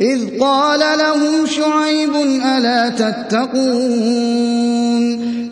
إذ قال لهم شعيب ألا تتقون